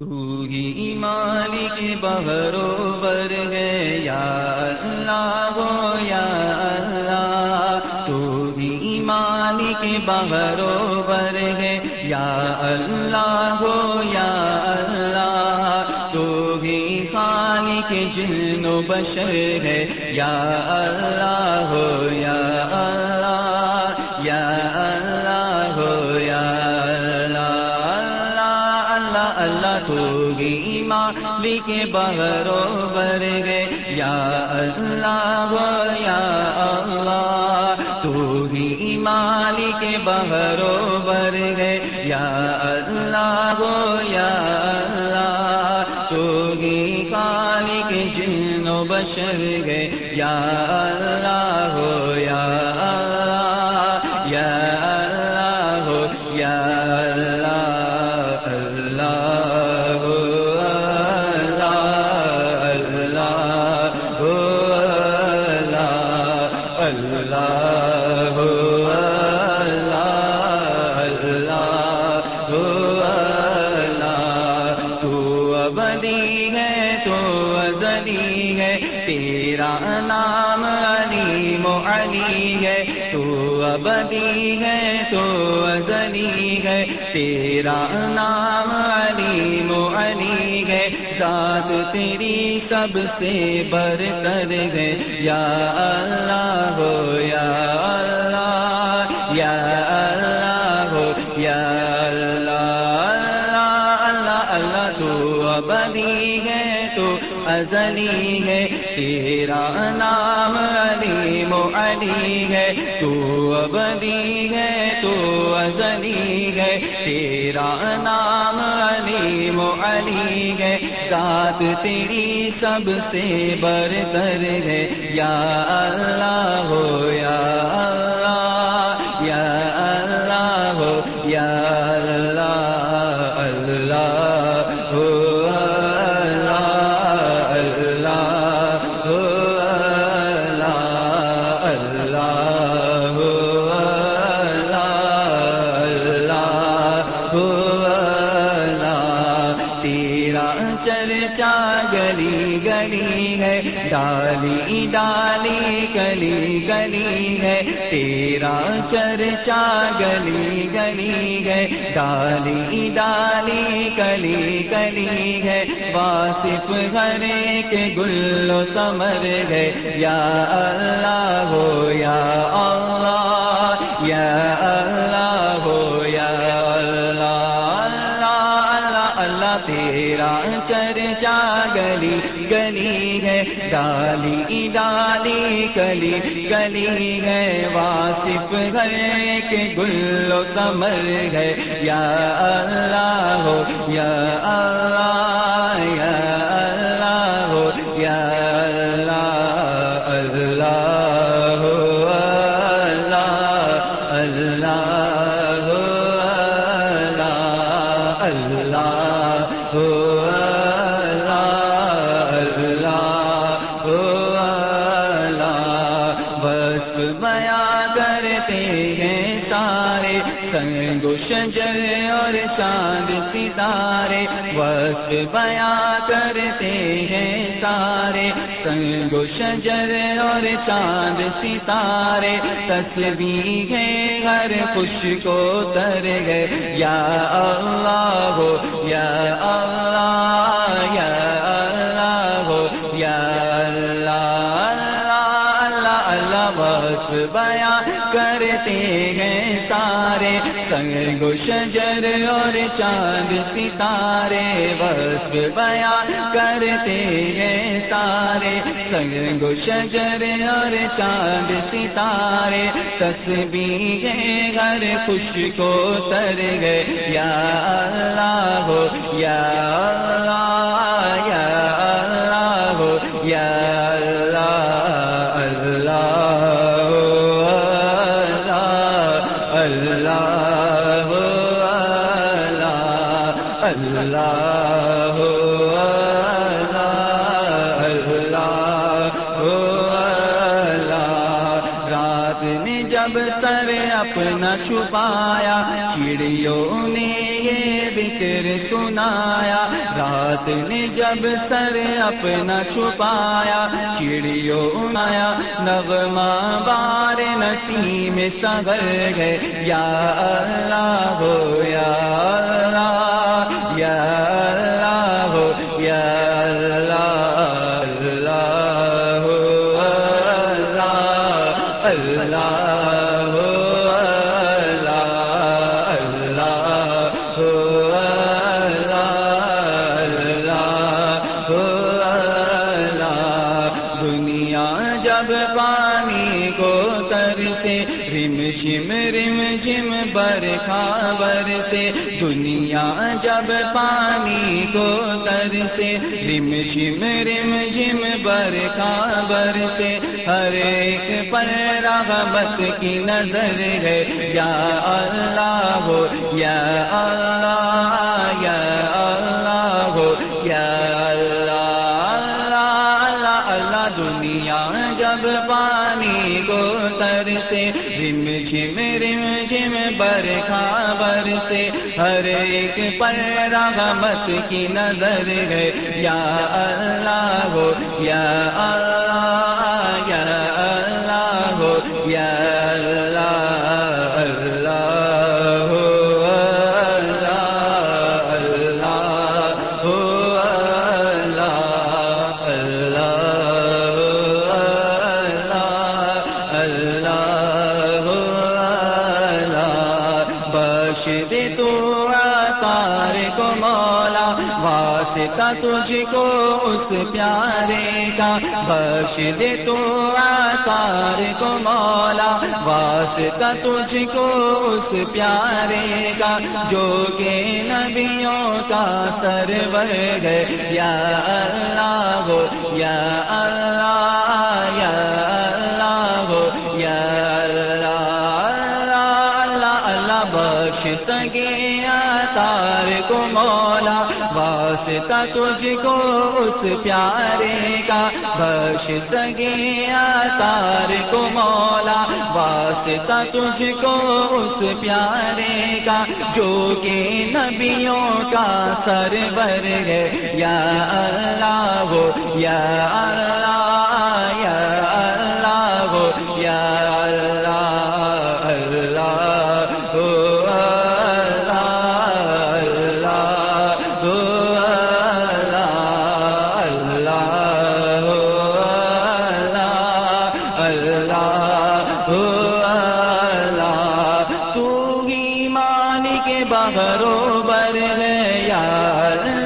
تو ہی مالک بہرو بر ہے، یا اللہ ہو یا اللہ۔ تو ہی مالک بہرو بر ہے، یا اللہ ہو یا اللہ۔ تو ہی خالق جن و بشر ہے، یا اللہ ہو یا مالک بہرو بر گے یا اللہ یا اللہ، تو ہی مالک بہرو بر گے یا اللہ یا اللہ، تو ہی خالق جن و بشر گے یا اللہ یا اللہ، یا علی ہے، تو ابدی ہے، تو ازلی ہے۔ تیرا نام علی علی ہے۔ ساتھ تیری سب سے برتر ہے۔ یا اللہ ہو، یا اللہ یا اللہ ہو، یا اللہ اللہ اللہ تو ابدی ہے، تو ازلی ہے۔ تیرا نام علی ہے، تو ابدی ہے، تو ازلی ہے۔ تیرا نام علی علی ہے۔ ذات تیری سب سے برتر ہے۔ یا اللہ ہو، یا اللہ یا اللہ ہو، یا چرچا گلی گلی ہے، ڈالی ڈالی گلی گلی ہے۔ تیرا چرچا گلی گلی ہے، ڈالی ڈالی گلی گلی ہے۔ واصف گھر کے گلو تمر ہے۔ یا اللہ ہو یا اللہ یا اللہ تیرا چرچا گلی گلی ہے، ڈالی ڈالی گلی گلی ہے۔ واصف گھر کے گلو کمر ہے۔ یا اللہ ہو، یا اللہ، یا کرتے ہیں سارے سنگ شجر اور چاند ستارے، وصف بیاں کرتے ہیں سارے سنگ شجر اور چاند ستارے۔ تصویر ہے ہر خوش کو تر گئے یا اللہ ہو یا اللہ، یا اللہ وصف بیاں کرتے ہیں سارے سنگ شجر اور چاند ستارے۔ وصف بیاں کرتے ہیں سارے سنگ شجر اور چاند ستارے۔ تسبیح ہر خوش کو تر گئے یا اللہ ہو یا یا اللہ۔ اللہ اللہ اللہ رات نے جب سر اپنا چھپایا چڑیوں نے ذکر سنایا، رات نے جب سر اپنا چھپایا چڑیوں آیا نغمہ بار نسیم سگر گئے، یا اللہ ہو یا جھم رم جھم برکھا برسے دنیا جب پانی کو ترسے رم جھم رم جھم برکھا برسے ہر ایک پر رغبت کی نظر ہے۔ یا اللہ ہو یا اللہ یا اللہ ہو یا اللہ اللہ اللہ دنیا جب پانی کو ترسے رم جھم رم جھم برکھا برسے ہر ایک پر رحمت کی نظر ہے۔ یا اللہ ہو، یا اللہ واسطہ تجھ کو اس پیارے کا، بخش دے تو تار کو مولا، واسطہ تجھ کو اس پیارے کا، جو کہ نبیوں کا سرور ہے۔ یا اللہ ہو، یا اللہ بخش سگے تار کو مولا، واسطہ تجھ کو اس پیارے کا۔ بخش سگے تار کو مولا، واسطہ تجھ کو اس پیارے کا۔ جو کہ نبیوں کا سرور ہے، یا اللہ ہو یا اللہ یا اللہ ہو یا اللہ۔ بر گیا